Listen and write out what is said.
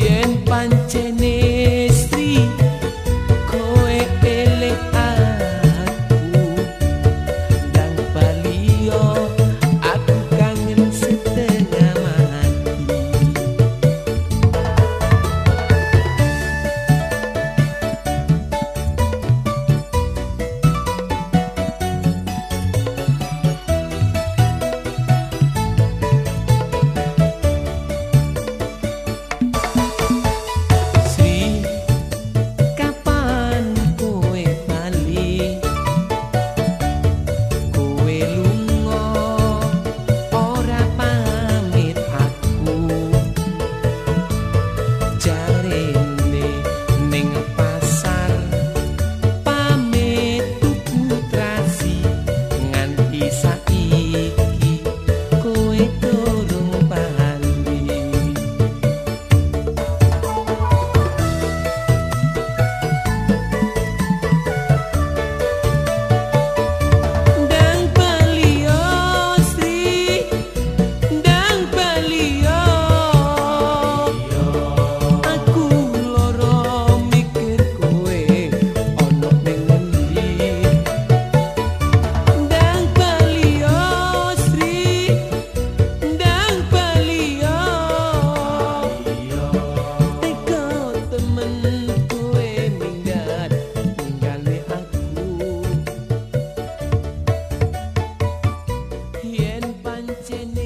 yen pancene tiene